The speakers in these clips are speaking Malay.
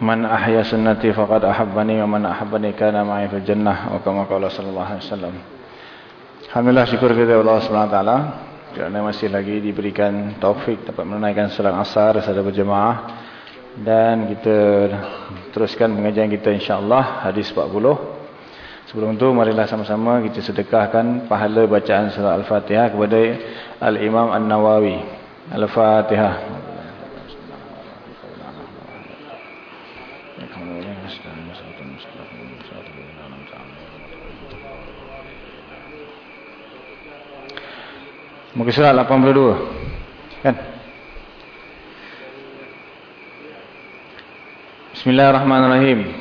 Man ahya sunnati faqad ahabbani wa man ahabbani kana ma'i fil jannah wa kama qala sallallahu alaihi wasallam. Alhamdulillah syukur kepada Allah Subhanahu wa taala kerana masih lagi diberikan taufik dapat menunaikan salat asar secara berjemaah dan kita teruskan pengajian kita insya-Allah hadis 40. Sebelum itu marilah sama-sama kita sedekahkan pahala bacaan surah Al-Fatihah kepada Al-Imam An-Nawawi. Al-Fatihah. Muka surat 82. Kan? Bismillahirrahmanirrahim.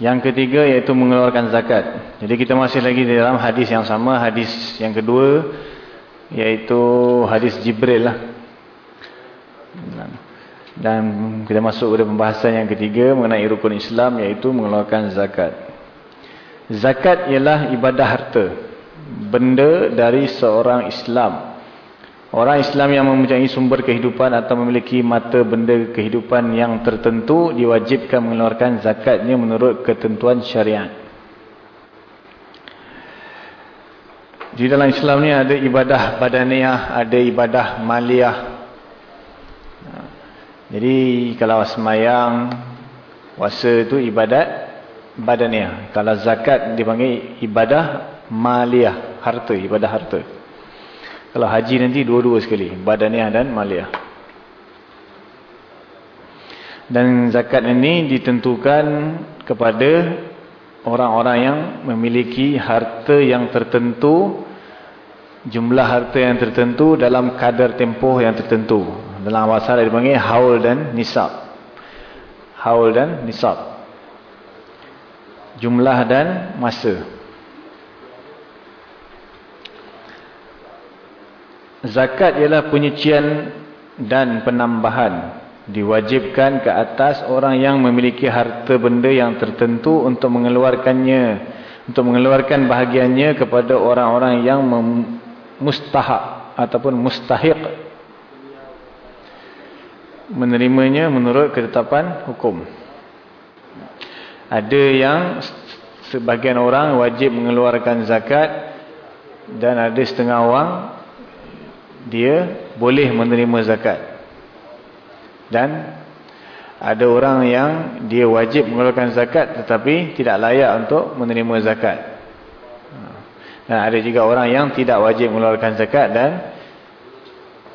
Yang ketiga iaitu mengeluarkan zakat. Jadi kita masih lagi dalam hadis yang sama. Hadis yang kedua iaitu hadis Jibril lah. Dan kita masuk pada pembahasan yang ketiga mengenai rukun Islam iaitu mengeluarkan zakat. Zakat ialah ibadah harta benda dari seorang Islam. Orang Islam yang mempunyai sumber kehidupan atau memiliki mata benda kehidupan yang tertentu diwajibkan mengeluarkan zakatnya menurut ketentuan syariat. Di dalam Islam ni ada ibadah badaniah, ada ibadah maliyah. Jadi kalau semayang, puasa itu ibadat badaniah. Kalau zakat dipanggil ibadah maliyah, harta, ibadah harta. Kalau haji nanti dua-dua sekali, badaniah dan maliyah. Dan zakat ini ditentukan kepada orang-orang yang memiliki harta yang tertentu, jumlah harta yang tertentu dalam kadar tempoh yang tertentu. Dalam bahasa Arab dipanggil haul dan nisab. Haul dan nisab. Jumlah dan masa. Zakat ialah penyucian dan penambahan diwajibkan ke atas orang yang memiliki harta benda yang tertentu untuk mengeluarkannya untuk mengeluarkan bahagiannya kepada orang-orang yang mustahak ataupun mustahik menerimanya menurut ketetapan hukum. Ada yang sebagian orang wajib mengeluarkan zakat dan ada setengah orang dia boleh menerima zakat. Dan ada orang yang dia wajib mengeluarkan zakat tetapi tidak layak untuk menerima zakat. Dan ada juga orang yang tidak wajib mengeluarkan zakat dan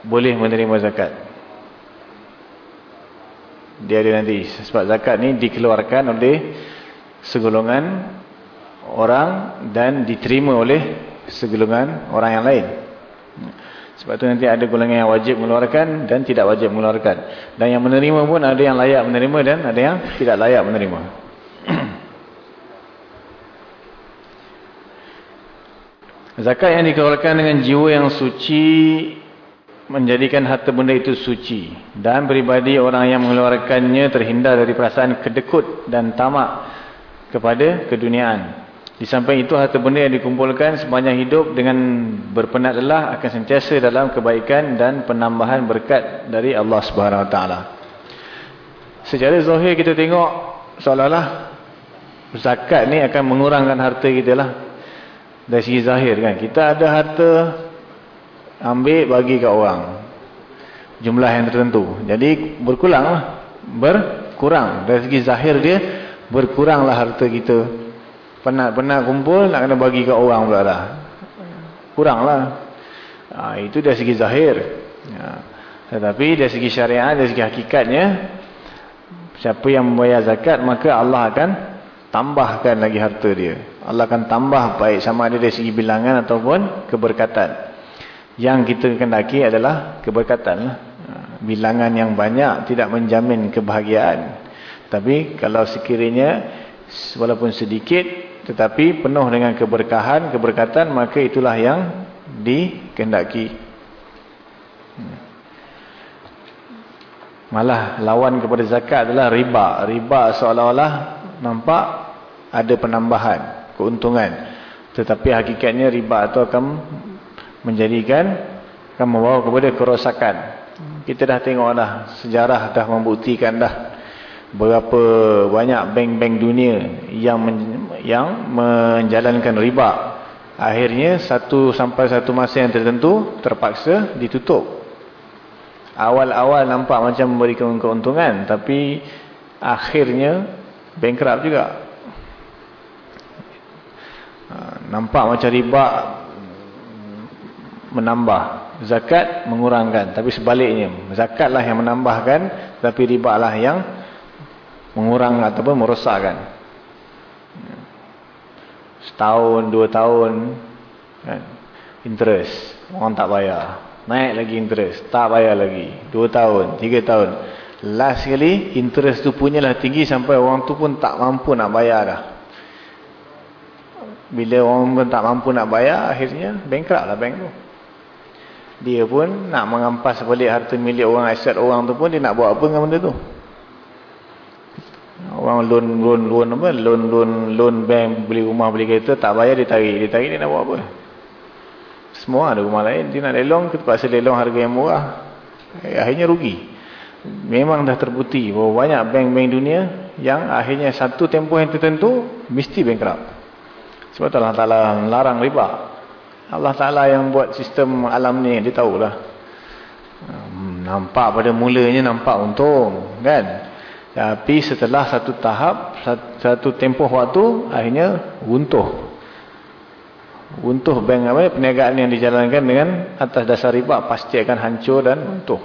boleh menerima zakat. Dia ada nanti. Sebab zakat ni dikeluarkan oleh segolongan orang dan diterima oleh segolongan orang yang lain. Sebab itu nanti ada golongan yang wajib mengeluarkan dan tidak wajib mengeluarkan. Dan yang menerima pun ada yang layak menerima dan ada yang tidak layak menerima. Zakat yang dikeluarkan dengan jiwa yang suci menjadikan harta benda itu suci. Dan pribadi orang yang mengeluarkannya terhindar dari perasaan kedekut dan tamak kepada keduniaan. Di samping itu harta benda yang dikumpulkan sepanjang hidup dengan berpenat lelah akan sentiasa dalam kebaikan dan penambahan berkat dari Allah Subhanahu Wa Taala. Secara zahir kita tengok seolah-olah zakat ni akan mengurangkan harta kita lah. Dari segi zahir kan. Kita ada harta ambil bagi kat orang. Jumlah yang tertentu. Jadi berkurang lah. Berkurang. Dari segi zahir dia berkuranglah harta kita Penat-penat kumpul nak kena bagi ke orang pula dah. Kuranglah. Ha, itu dari segi zahir. Ha. Tetapi dari segi syariat, dari segi hakikatnya, siapa yang membayar zakat, maka Allah akan tambahkan lagi harta dia. Allah akan tambah baik sama ada dari segi bilangan ataupun keberkatan. Yang kita kendaki adalah keberkatan. Ha, bilangan yang banyak tidak menjamin kebahagiaan. Tapi kalau sekiranya walaupun sedikit tetapi penuh dengan keberkahan, keberkatan, maka itulah yang dikendaki. Malah lawan kepada zakat adalah riba. Riba seolah-olah nampak ada penambahan, keuntungan. Tetapi hakikatnya riba itu akan menjadikan, akan membawa kepada kerosakan. Kita dah tengok dah, sejarah dah membuktikan dah berapa banyak bank-bank dunia yang men, yang menjalankan riba. Akhirnya satu sampai satu masa yang tertentu terpaksa ditutup. Awal-awal nampak macam memberikan keuntungan tapi akhirnya bankrupt juga. Ha, nampak macam riba menambah. Zakat mengurangkan tapi sebaliknya. Zakatlah yang menambahkan tapi riba lah yang mengurang ataupun merosakkan. Setahun, dua tahun, kan? interest, orang tak bayar. Naik lagi interest, tak bayar lagi. Dua tahun, tiga tahun. Last sekali, interest tu punyalah tinggi sampai orang tu pun tak mampu nak bayar dah. Bila orang pun tak mampu nak bayar, akhirnya bankrupt lah bank tu. Dia pun nak mengampas balik harta milik orang, aset orang tu pun, dia nak buat apa dengan benda tu. Orang loan loan loan apa? Loan loan loan bank beli rumah beli kereta tak bayar dia tarik. Dia tarik dia nak buat apa? Semua ada rumah lain dia nak lelong terpaksa lelong harga yang murah. Eh, akhirnya rugi. Memang dah terbukti bahawa banyak bank-bank dunia yang akhirnya satu tempoh yang tertentu mesti bankrupt. Sebab Allah Taala larang riba. Allah Taala yang buat sistem alam ni dia tahulah. Hmm, nampak pada mulanya nampak untung kan? Tapi setelah satu tahap, satu tempoh waktu, akhirnya runtuh. Runtuh bank apa, perniagaan yang dijalankan dengan atas dasar riba, pasti akan hancur dan runtuh.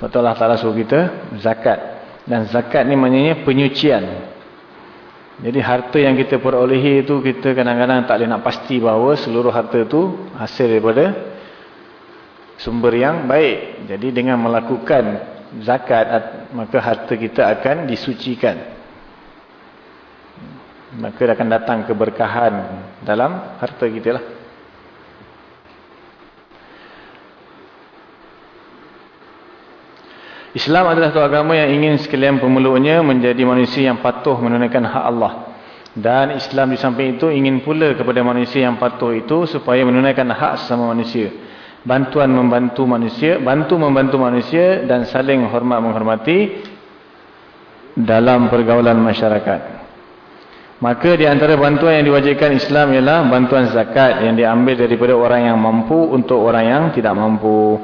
Betul Allah Ta'ala suruh kita, zakat. Dan zakat ni maknanya penyucian. Jadi harta yang kita perolehi itu, kita kadang-kadang tak boleh nak pasti bahawa seluruh harta itu hasil daripada sumber yang baik. Jadi dengan melakukan zakat maka harta kita akan disucikan. Maka akan datang keberkahan dalam harta kita lah. Islam adalah satu agama yang ingin sekalian pemeluknya menjadi manusia yang patuh menunaikan hak Allah. Dan Islam di samping itu ingin pula kepada manusia yang patuh itu supaya menunaikan hak sesama manusia bantuan membantu manusia, bantu membantu manusia dan saling hormat menghormati dalam pergaulan masyarakat. Maka di antara bantuan yang diwajibkan Islam ialah bantuan zakat yang diambil daripada orang yang mampu untuk orang yang tidak mampu.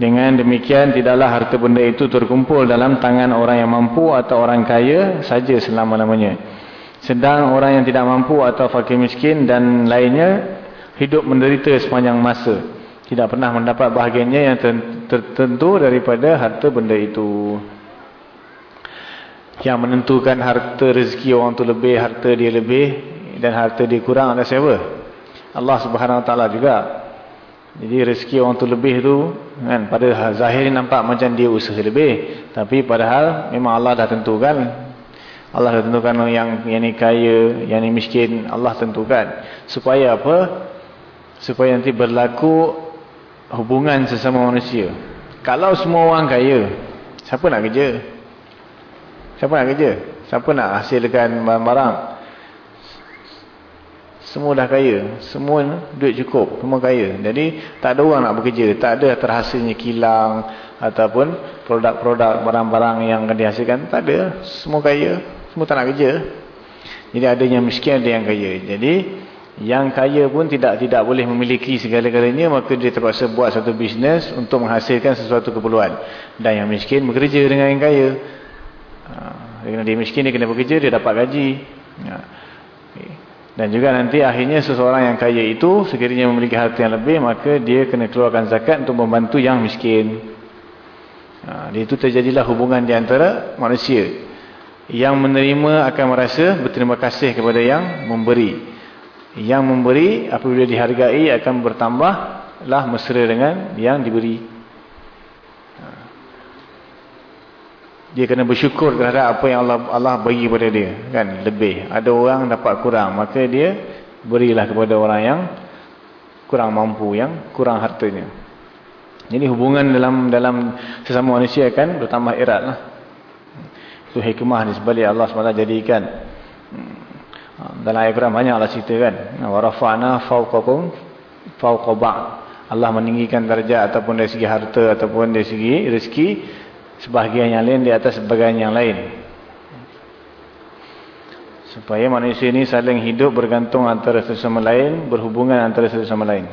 Dengan demikian tidaklah harta benda itu terkumpul dalam tangan orang yang mampu atau orang kaya saja selama-lamanya. Sedang orang yang tidak mampu atau fakir miskin dan lainnya hidup menderita sepanjang masa tidak pernah mendapat bahagiannya yang tertentu daripada harta benda itu. Yang menentukan harta rezeki orang tu lebih, harta dia lebih dan harta dia kurang ada siapa? Allah Subhanahu Wa Taala juga. Jadi rezeki orang tu lebih tu kan pada zahir nampak macam dia usaha lebih, tapi padahal memang Allah dah tentukan. Allah dah tentukan yang yang ni kaya, yang ni miskin, Allah tentukan. Supaya apa? Supaya nanti berlaku hubungan sesama manusia. Kalau semua orang kaya, siapa nak kerja? Siapa nak kerja? Siapa nak hasilkan barang-barang? Semua dah kaya. Semua duit cukup. Semua kaya. Jadi, tak ada orang nak bekerja. Tak ada terhasilnya kilang ataupun produk-produk barang-barang yang akan dihasilkan. Tak ada. Semua kaya. Semua tak nak kerja. Jadi, ada yang miskin, ada yang kaya. Jadi, yang kaya pun tidak tidak boleh memiliki segala-galanya maka dia terpaksa buat satu bisnes untuk menghasilkan sesuatu keperluan dan yang miskin bekerja dengan yang kaya ha, dia miskin dia kena bekerja dia dapat gaji. Ha. Dan juga nanti akhirnya seseorang yang kaya itu sekiranya memiliki harta yang lebih maka dia kena keluarkan zakat untuk membantu yang miskin. Ha, itu terjadilah hubungan di antara manusia. Yang menerima akan merasa berterima kasih kepada yang memberi. Yang memberi apabila dihargai akan bertambahlah mesra dengan yang diberi. Ha. Dia kena bersyukur terhadap apa yang Allah Allah bagi kepada dia. kan Lebih. Ada orang dapat kurang. Maka dia berilah kepada orang yang kurang mampu. Yang kurang hartanya. Jadi hubungan dalam dalam sesama manusia akan bertambah erat lah. Itu hikmah di sebalik Allah SWT jadikan. Ha, dalam ayat Quran banyaklah cerita kan. Ha, wa rafa'na fawqakum fawqa. Allah meninggikan darjat ataupun dari segi harta ataupun dari segi rezeki sebahagian yang lain di atas sebahagian yang lain. Supaya manusia ini saling hidup bergantung antara satu sama lain, berhubungan antara satu sama lain.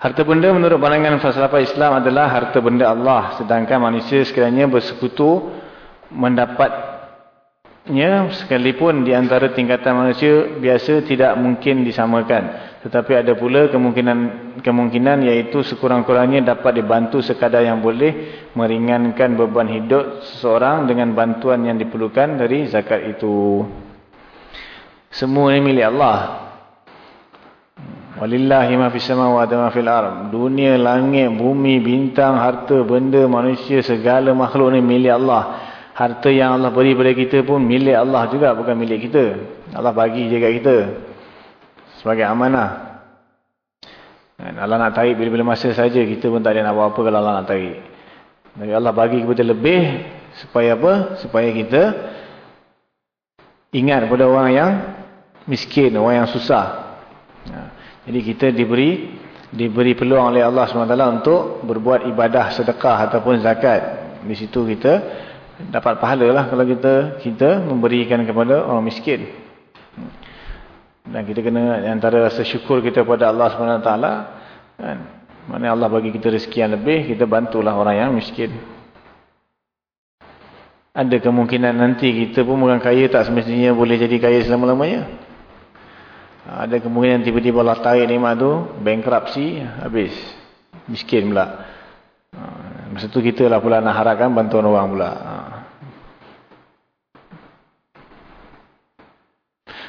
Harta benda menurut pandangan falsafah Islam adalah harta benda Allah. Sedangkan manusia sekiranya bersekutu mendapat mendapatnya sekalipun di antara tingkatan manusia biasa tidak mungkin disamakan. Tetapi ada pula kemungkinan kemungkinan iaitu sekurang-kurangnya dapat dibantu sekadar yang boleh meringankan beban hidup seseorang dengan bantuan yang diperlukan dari zakat itu. Semua ini milik Allah. Walillahi ma fis samawati wa fil ard. Dunia, langit, bumi, bintang, harta, benda, manusia, segala makhluk ni milik Allah. Harta yang Allah beri kepada kita pun milik Allah juga, bukan milik kita. Allah bagi je kat kita. Sebagai amanah. Dan Allah nak tarik bila-bila masa saja kita pun tak ada nak buat apa kalau Allah nak tarik. Jadi Allah bagi kepada lebih supaya apa? Supaya kita ingat kepada orang yang miskin, orang yang susah. Nah. Jadi kita diberi diberi peluang oleh Allah SWT untuk berbuat ibadah sedekah ataupun zakat. Di situ kita dapat pahala lah kalau kita kita memberikan kepada orang miskin. Dan kita kena antara rasa syukur kita kepada Allah SWT kan. Mana Allah bagi kita rezeki yang lebih, kita bantulah orang yang miskin. Ada kemungkinan nanti kita pun bukan kaya tak semestinya boleh jadi kaya selama-lamanya. Ada kemungkinan tiba-tiba Allah tarik nikmat tu, bankruptcy, habis. Miskin pula. Ha, masa tu kita lah pula nak harapkan bantuan orang pula. Ha.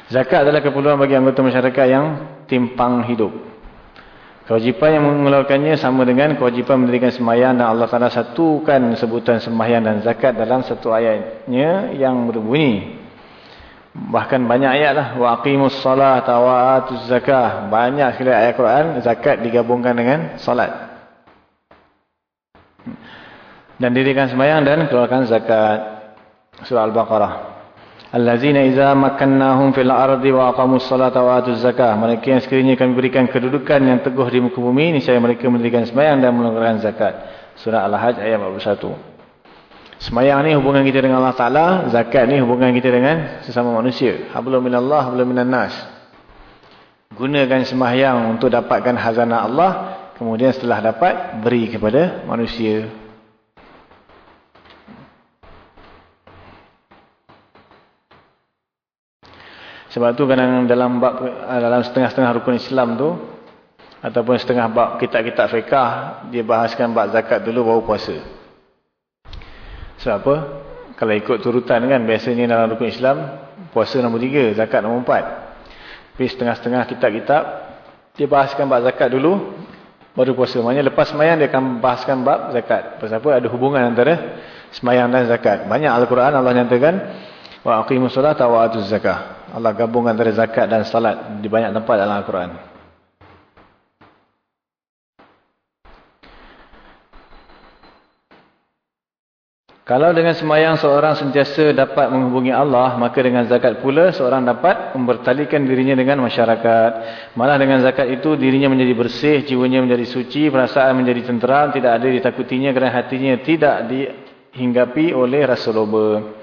Zakat adalah keperluan bagi anggota masyarakat yang timpang hidup. Kewajipan yang mengeluarkannya sama dengan kewajipan mendirikan semayang dan Allah Ta'ala satukan sebutan semayang dan zakat dalam satu ayatnya yang berbunyi. Bahkan banyak ayat lah. Wa aqimus salat wa atuz zakah. Banyak sekali ayat Quran. Zakat digabungkan dengan salat. Dan dirikan semayang dan keluarkan zakat. Surah Al-Baqarah. Allazina iza makannahum fil ardi wa aqamus salata wa atuz zakah. Mereka yang sekiranya kami berikan kedudukan yang teguh di muka bumi. Ini saya mereka mendirikan semayang dan mengeluarkan zakat. Surah Al-Hajj ayat 41. Semayang ni hubungan kita dengan Allah Ta'ala. Zakat ni hubungan kita dengan sesama manusia. Hablum minallah, hablum minan nas. Gunakan semayang untuk dapatkan hazanah Allah. Kemudian setelah dapat, beri kepada manusia. Sebab tu kadang dalam bab, dalam setengah-setengah rukun Islam tu. Ataupun setengah bab kitab-kitab fiqah. Dia bahaskan bab zakat dulu baru puasa. Sebab apa? Kalau ikut turutan kan, biasanya dalam rukun Islam, puasa nombor tiga, zakat nombor empat. Tapi setengah-setengah kitab-kitab, dia bahaskan bab zakat dulu, baru puasa. Maksudnya lepas semayang, dia akan bahaskan bab zakat. Sebab apa? Ada hubungan antara semayang dan zakat. Banyak Al-Quran Allah nyatakan, wa aqimus salat wa atuz zakah. Allah gabung antara zakat dan salat di banyak tempat dalam Al-Quran. Kalau dengan semayang seorang sentiasa dapat menghubungi Allah, maka dengan zakat pula seorang dapat membertalikan dirinya dengan masyarakat. Malah dengan zakat itu dirinya menjadi bersih, jiwanya menjadi suci, perasaan menjadi tenteram, tidak ada ditakutinya kerana hatinya tidak dihinggapi oleh rasa loba.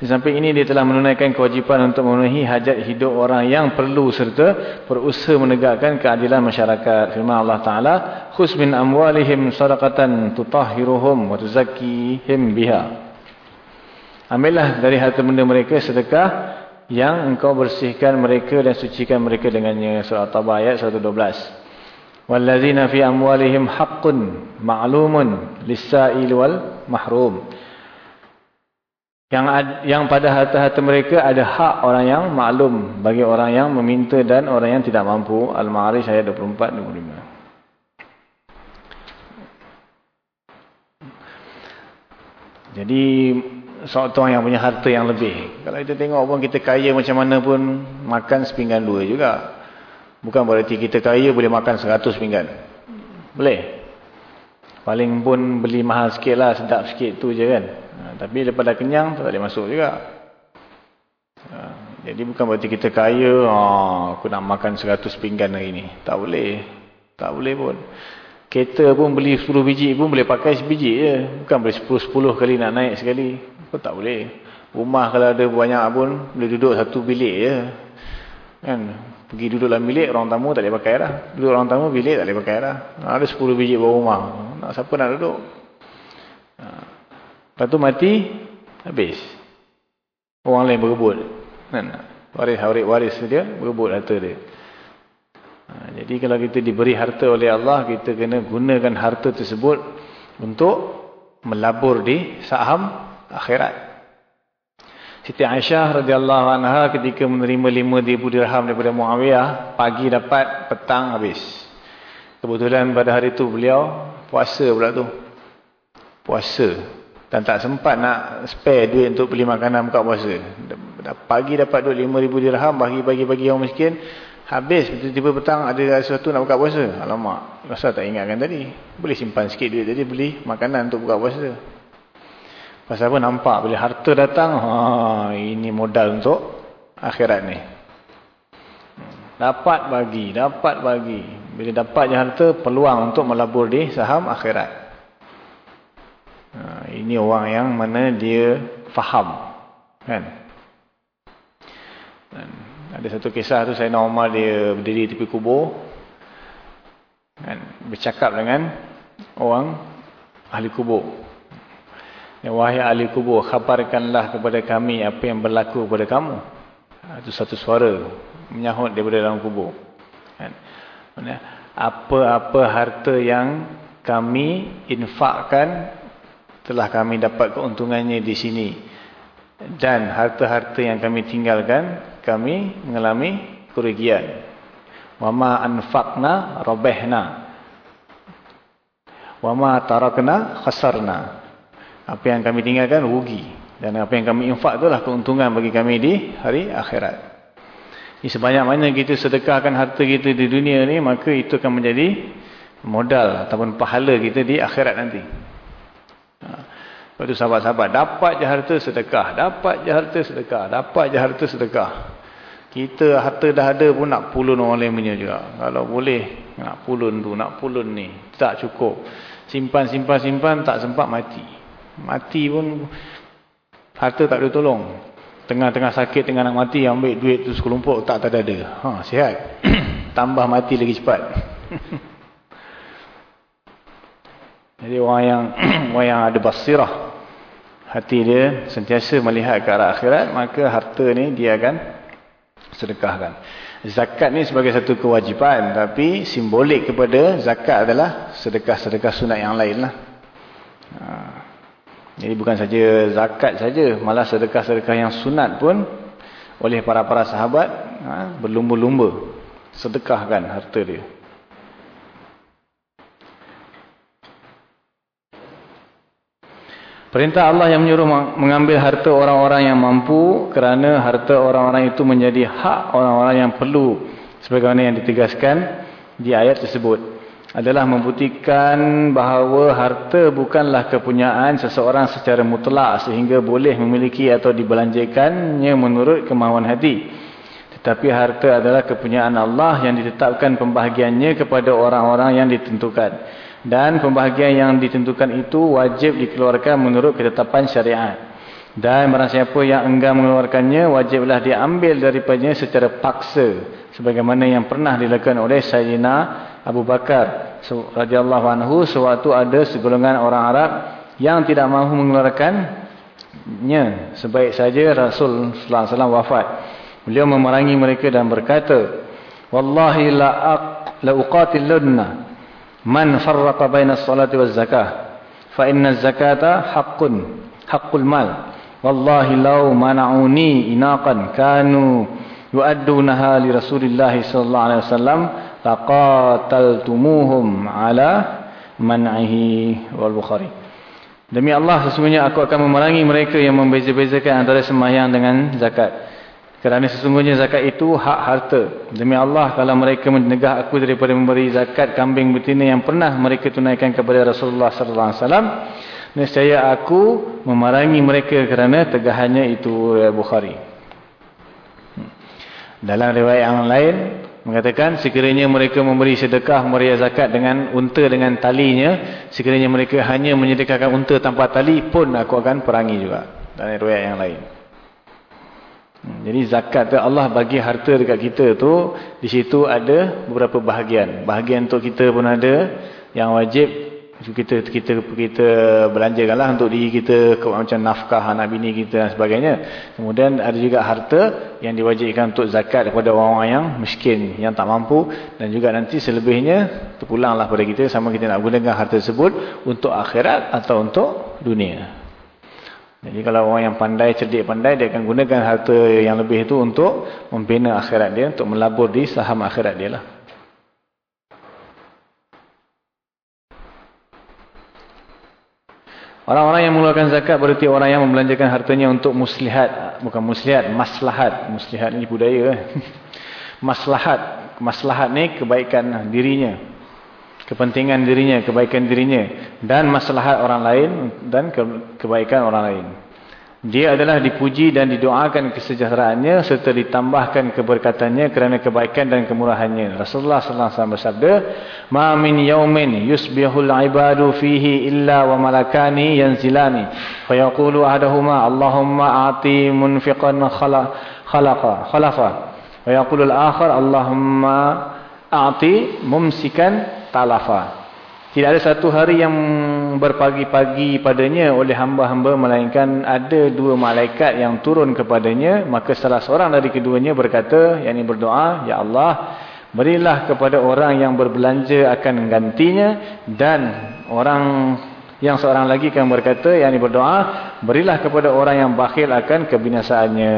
Di samping ini dia telah menunaikan kewajipan untuk memenuhi hajat hidup orang yang perlu serta berusaha menegakkan keadilan masyarakat. Firman Allah Ta'ala, Khus min amwalihim sadaqatan tutahhiruhum wa tuzakkihim biha. Ambillah dari harta benda mereka sedekah yang engkau bersihkan mereka dan sucikan mereka dengannya. Surah Tabah ayat 112. Wallazina fi amwalihim haqqun ma'lumun lis-sa'il wal mahrum. Yang yang pada harta-harta mereka ada hak orang yang maklum bagi orang yang meminta dan orang yang tidak mampu. Al-Ma'arij ayat 24 25. Jadi seorang yang punya harta yang lebih. Kalau kita tengok pun kita kaya macam mana pun makan sepinggan dua juga. Bukan berarti kita kaya boleh makan seratus pinggan. Boleh. Paling pun beli mahal sikit lah, sedap sikit tu je kan. Ha, tapi daripada kenyang tak boleh masuk juga. Ha, jadi bukan berarti kita kaya, oh, aku nak makan seratus pinggan hari ni. Tak boleh. Tak boleh pun. Kereta pun beli 10 biji pun boleh pakai sebiji je. Bukan boleh 10-10 kali nak naik sekali. Pun tak boleh. Rumah kalau ada banyak pun boleh duduk satu bilik je. Kan? Pergi duduk dalam bilik, orang tamu tak boleh pakai dah. Duduk orang tamu, bilik tak boleh pakai dah. Ada 10 biji bawah rumah. Nak, siapa nak duduk? Lepas tu mati, habis. Orang lain berebut. Kan? Waris-waris dia berebut harta dia. Ha, jadi kalau kita diberi harta oleh Allah, kita kena gunakan harta tersebut untuk melabur di saham akhirat. Siti Aisyah radhiyallahu anha ketika menerima 5000 dirham daripada Muawiyah, pagi dapat, petang habis. Kebetulan pada hari itu beliau puasa pula tu. Puasa dan tak sempat nak spare duit untuk beli makanan buka puasa. Pagi dapat duit 5000 dirham bagi-bagi-bagi orang miskin, Habis tiba-tiba petang ada sesuatu nak buka puasa. Alamak, rasa tak ingatkan tadi. Boleh simpan sikit duit tadi beli makanan untuk buka puasa. Pasal apa nampak bila harta datang, ha, ini modal untuk akhirat ni. Dapat bagi, dapat bagi. Bila dapat je harta, peluang untuk melabur di saham akhirat. Ha, ini orang yang mana dia faham. Kan? Ada satu kisah tu Sayyidina Umar dia berdiri tepi kubur kan, bercakap dengan orang ahli kubur. Ya, wahai ahli kubur, khabarkanlah kepada kami apa yang berlaku kepada kamu. Itu satu suara menyahut daripada dalam kubur. Kan. Apa-apa harta yang kami infakkan telah kami dapat keuntungannya di sini. Dan harta-harta yang kami tinggalkan kami mengalami kerugian. Wama anfaqna robehna. Wama tarakna khasarna. Apa yang kami tinggalkan rugi. Dan apa yang kami infak itulah keuntungan bagi kami di hari akhirat. Ini sebanyak mana kita sedekahkan harta kita di dunia ni, maka itu akan menjadi modal ataupun pahala kita di akhirat nanti. Lepas tu sahabat-sahabat, dapat je harta sedekah, dapat je harta sedekah, dapat je harta sedekah. Kita harta dah ada pun nak pulun orang lain punya juga. Kalau boleh, nak pulun tu, nak pulun ni. Tak cukup. Simpan, simpan, simpan, tak sempat mati. Mati pun, harta tak boleh tolong. Tengah-tengah sakit, tengah nak mati, ambil duit tu sekelumpuk, tak tak ada. Ha, sihat. Tambah mati lagi cepat. Jadi orang yang orang yang ada basirah, hati dia sentiasa melihat ke arah akhirat, maka harta ni dia akan sedekahkan. Zakat ni sebagai satu kewajipan tapi simbolik kepada zakat adalah sedekah-sedekah sunat yang lain lah. Ha. Jadi bukan saja zakat saja, malah sedekah-sedekah yang sunat pun oleh para-para sahabat ha, berlumba-lumba sedekahkan harta dia. Perintah Allah yang menyuruh mengambil harta orang-orang yang mampu kerana harta orang-orang itu menjadi hak orang-orang yang perlu. Sebagaimana yang ditegaskan di ayat tersebut. Adalah membuktikan bahawa harta bukanlah kepunyaan seseorang secara mutlak sehingga boleh memiliki atau dibelanjakannya menurut kemahuan hati. Tetapi harta adalah kepunyaan Allah yang ditetapkan pembahagiannya kepada orang-orang yang ditentukan dan pembahagian yang ditentukan itu wajib dikeluarkan menurut ketetapan syariat. Dan barang siapa yang enggan mengeluarkannya wajiblah diambil daripadanya secara paksa sebagaimana yang pernah dilakukan oleh Sayyidina Abu Bakar radhiyallahu anhu sewaktu ada segolongan orang Arab yang tidak mahu mengeluarkan setelahnya sebaik saja Rasul wasallam wafat beliau memerangi mereka dan berkata wallahi la aq la uqatilunna man farraqa baina as-salati waz zakah fa inna az-zakata haqqun haqqul mal wallahi law mana'uni inaqan kanu yu'addunaha li Rasulillah sallallahu alaihi wasallam laqataltumuhum ala man'ihi wal Bukhari. Demi Allah sesungguhnya aku akan memerangi mereka yang membeza-bezakan antara sembahyang dengan zakat. Kerana sesungguhnya zakat itu hak harta. Demi Allah kalau mereka menegah aku daripada memberi zakat kambing betina yang pernah mereka tunaikan kepada Rasulullah sallallahu alaihi wasallam, nescaya aku memerangi mereka kerana tegahannya itu Bukhari. Dalam riwayat yang lain mengatakan sekiranya mereka memberi sedekah memberi zakat dengan unta dengan talinya, sekiranya mereka hanya menyedekahkan unta tanpa tali pun aku akan perangi juga. Dalam riwayat yang lain. Hmm, jadi zakat tu Allah bagi harta dekat kita tu di situ ada beberapa bahagian. Bahagian untuk kita pun ada yang wajib kita kita kita belanjakanlah untuk diri kita macam nafkah anak bini kita dan sebagainya. Kemudian ada juga harta yang diwajibkan untuk zakat kepada orang-orang yang miskin, yang tak mampu dan juga nanti selebihnya terpulanglah pada kita sama kita nak gunakan harta tersebut untuk akhirat atau untuk dunia. Jadi kalau orang yang pandai, cerdik pandai, dia akan gunakan harta yang lebih itu untuk membina akhirat dia, untuk melabur di saham akhirat dia lah. Orang-orang yang mengeluarkan zakat berarti orang yang membelanjakan hartanya untuk muslihat. Bukan muslihat, maslahat. Muslihat ini budaya. Maslahat. Maslahat ni kebaikan dirinya. Kepentingan dirinya, kebaikan dirinya. Dan maslahat orang lain dan kebaikan orang lain. Dia adalah dipuji dan didoakan kesejahteraannya serta ditambahkan keberkatannya kerana kebaikan dan kemurahannya. Rasulullah sallallahu alaihi wasallam bersabda, "Ma min yawmin yusbihul ibadu fihi illa wa malakani yanzilani, fa yaqulu ahaduhuma Allahumma a'ti munfiqan khalaqa khalafa, wa yaqulu al-akhar Allahumma a'ti mumsikan talafa." Tidak ada satu hari yang berpagi-pagi padanya oleh hamba-hamba melainkan ada dua malaikat yang turun kepadanya. Maka salah seorang dari keduanya berkata, yang ini berdoa, Ya Allah, berilah kepada orang yang berbelanja akan gantinya. Dan orang yang seorang lagi akan berkata, yang ini berdoa, berilah kepada orang yang bakhil akan kebinasaannya.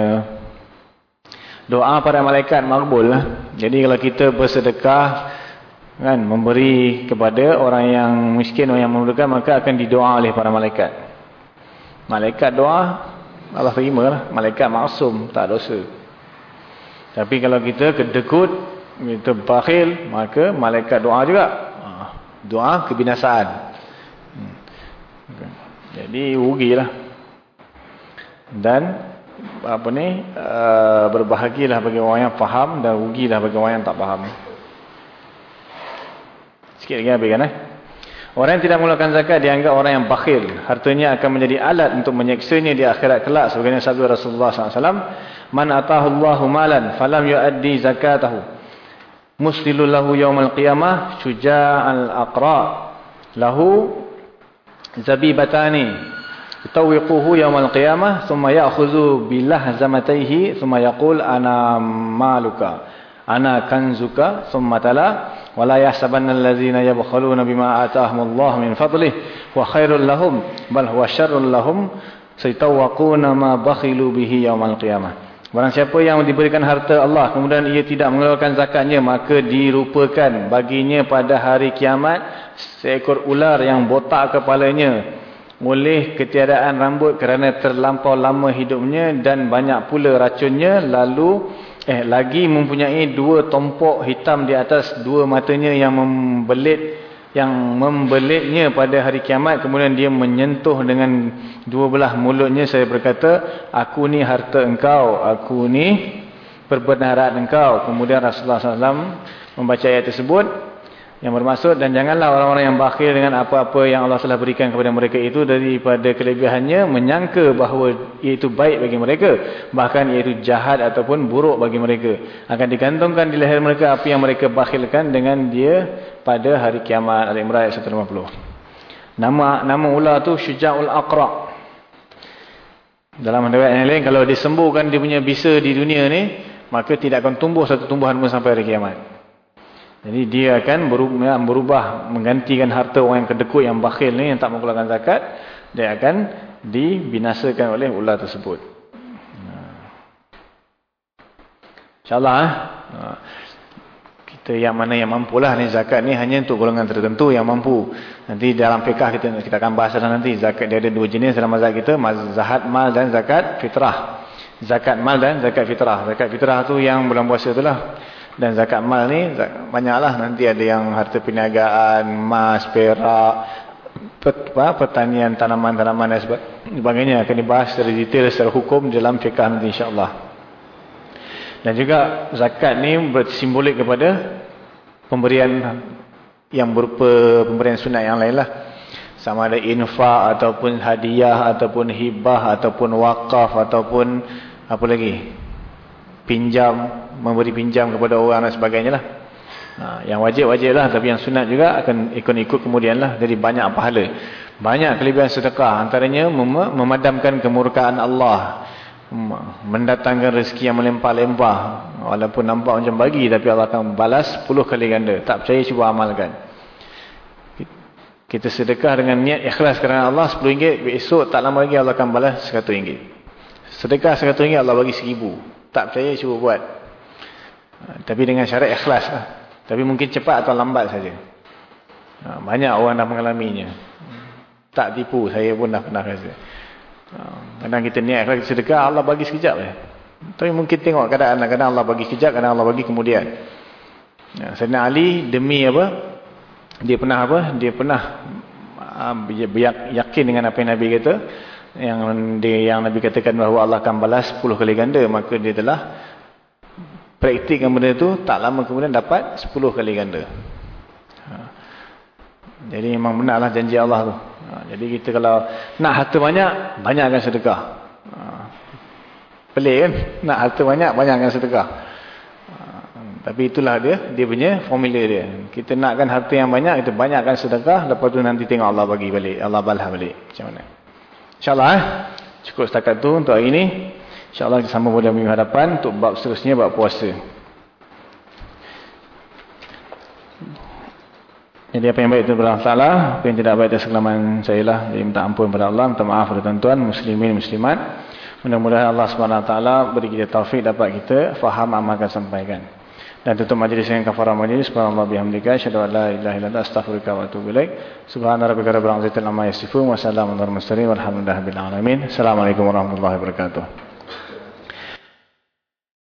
Doa para malaikat makbul. Jadi kalau kita bersedekah, kan? Memberi kepada orang yang miskin orang yang memerlukan maka akan didoa oleh para malaikat. Malaikat doa Allah terima lah malaikat maksum tak dosa. Tapi kalau kita kedekut kita bakhil maka malaikat doa juga. Ha, doa kebinasaan. Hmm. jadi rugilah. Dan apa ni uh, berbahagialah bagi orang yang faham dan rugilah bagi orang yang tak faham Sikit lagi habiskan eh. Orang yang tidak mengeluarkan zakat dianggap orang yang bakhil. Hartanya akan menjadi alat untuk menyeksanya di akhirat kelak. Sebagaimana sabda Rasulullah SAW. Man atahu Allahu malan falam yuaddi zakatahu. Muslilu lahu yawmal qiyamah syuja'al aqra. Lahu zabibatani. Tawiquhu yawmal qiyamah. Thumma ya'khuzu bilah zamataihi. Thumma yaqul ana maluka ana kanzuka thumma tala wala yahsabanna allazina yabkhaluna bima ataahumullahu min fadlihi wa khairul lahum bal huwa syarrul lahum saytawaquna ma bakhilu bihi yaumal qiyamah. Barang siapa yang diberikan harta Allah kemudian ia tidak mengeluarkan zakatnya maka dirupakan baginya pada hari kiamat seekor ular yang botak kepalanya oleh ketiadaan rambut kerana terlampau lama hidupnya dan banyak pula racunnya lalu eh lagi mempunyai dua tompok hitam di atas dua matanya yang membelit yang membelitnya pada hari kiamat. Kemudian dia menyentuh dengan dua belah mulutnya. Saya berkata aku ni harta engkau aku ni perbenaran engkau. Kemudian Rasulullah SAW membaca ayat tersebut yang bermaksud dan janganlah orang-orang yang bakhil dengan apa-apa yang Allah telah berikan kepada mereka itu daripada kelebihannya menyangka bahawa itu baik bagi mereka bahkan itu jahat ataupun buruk bagi mereka. Akan digantungkan di leher mereka apa yang mereka bakhilkan dengan dia pada hari kiamat Al-Imran ayat 150 nama nama ular tu Syuja'ul Aqra. Dalam riwayat yang lain, kalau disembuhkan dia punya bisa di dunia ni, maka tidak akan tumbuh satu tumbuhan pun sampai hari kiamat. Jadi dia akan berubah, berubah menggantikan harta orang yang kedekut, yang bakhil ni, yang tak mengeluarkan zakat, dia akan dibinasakan oleh ular tersebut. InsyaAllah. Eh? kita yang mana yang mampu lah ni zakat ni hanya untuk golongan tertentu yang mampu nanti dalam fiqah kita kita akan bahas nanti zakat dia ada dua jenis dalam mazhab kita zakat mal dan zakat fitrah zakat mal dan zakat fitrah zakat fitrah tu yang bulan puasa tu lah dan zakat mal ni banyak lah nanti ada yang harta perniagaan emas, perak pet, apa, pertanian tanaman-tanaman dan sebagainya akan dibahas secara detail secara hukum dalam fiqah nanti insyaAllah dan juga zakat ni bersimbolik kepada pemberian yang berupa pemberian sunat yang lain lah. Sama ada infak ataupun hadiah ataupun hibah ataupun wakaf ataupun apa lagi. Pinjam, memberi pinjam kepada orang dan sebagainya lah. Ha, yang wajib-wajib lah tapi yang sunat juga akan ikut-ikut kemudian lah. Jadi banyak pahala. Banyak kelebihan sedekah. Antaranya mem memadamkan kemurkaan Allah mendatangkan rezeki yang melimpah-limpah walaupun nampak macam bagi tapi Allah akan balas 10 kali ganda tak percaya cuba amalkan kita sedekah dengan niat ikhlas kerana Allah RM10 esok tak lama lagi Allah akan balas RM100 sedekah RM100 Allah bagi RM1000 tak percaya cuba buat tapi dengan syarat ikhlas lah. tapi mungkin cepat atau lambat saja banyak orang dah mengalaminya tak tipu saya pun dah pernah rasa Kadang kita niat kita sedekah Allah bagi sekejap je. Tapi mungkin tengok keadaan kadang Allah bagi sekejap, kadang Allah bagi kemudian. Ya, Sayyidina Ali demi apa? Dia pernah apa? Dia pernah uh, yakin dengan apa yang Nabi kata. Yang dia yang Nabi katakan bahawa Allah akan balas 10 kali ganda, maka dia telah praktikkan benda itu tak lama kemudian dapat 10 kali ganda. Ha. Jadi memang benarlah janji Allah tu. Ha, jadi kita kalau nak harta banyak, banyakkan sedekah. Ha, pelik kan? Nak harta banyak, banyakkan sedekah. Ha, tapi itulah dia, dia punya formula dia. Kita nakkan harta yang banyak, kita banyakkan sedekah, lepas tu nanti tengok Allah bagi balik. Allah balah balik. Macam mana? InsyaAllah eh? Cukup setakat tu untuk hari ini. InsyaAllah kita sambung pada minggu hadapan untuk bab seterusnya, bab puasa. Jadi apa yang baik itu adalah salah, apa yang tidak baik itu sekelaman saya lah. Jadi minta ampun kepada Allah, minta maaf kepada tuan-tuan, muslimin, muslimat. Mudah-mudahan Allah SWT beri kita taufik dapat kita faham, amalkan, sampaikan. Dan tutup majlis yang kafarah majlis. Subhanallah bihamdika. Asyadu an la ilaha illa astaghfirullah wa atubu ilaik. Subhanallah rabbika rabbil izzati amma yasifun wa alal mursalin walhamdulillahi alamin. Assalamualaikum warahmatullahi wabarakatuh.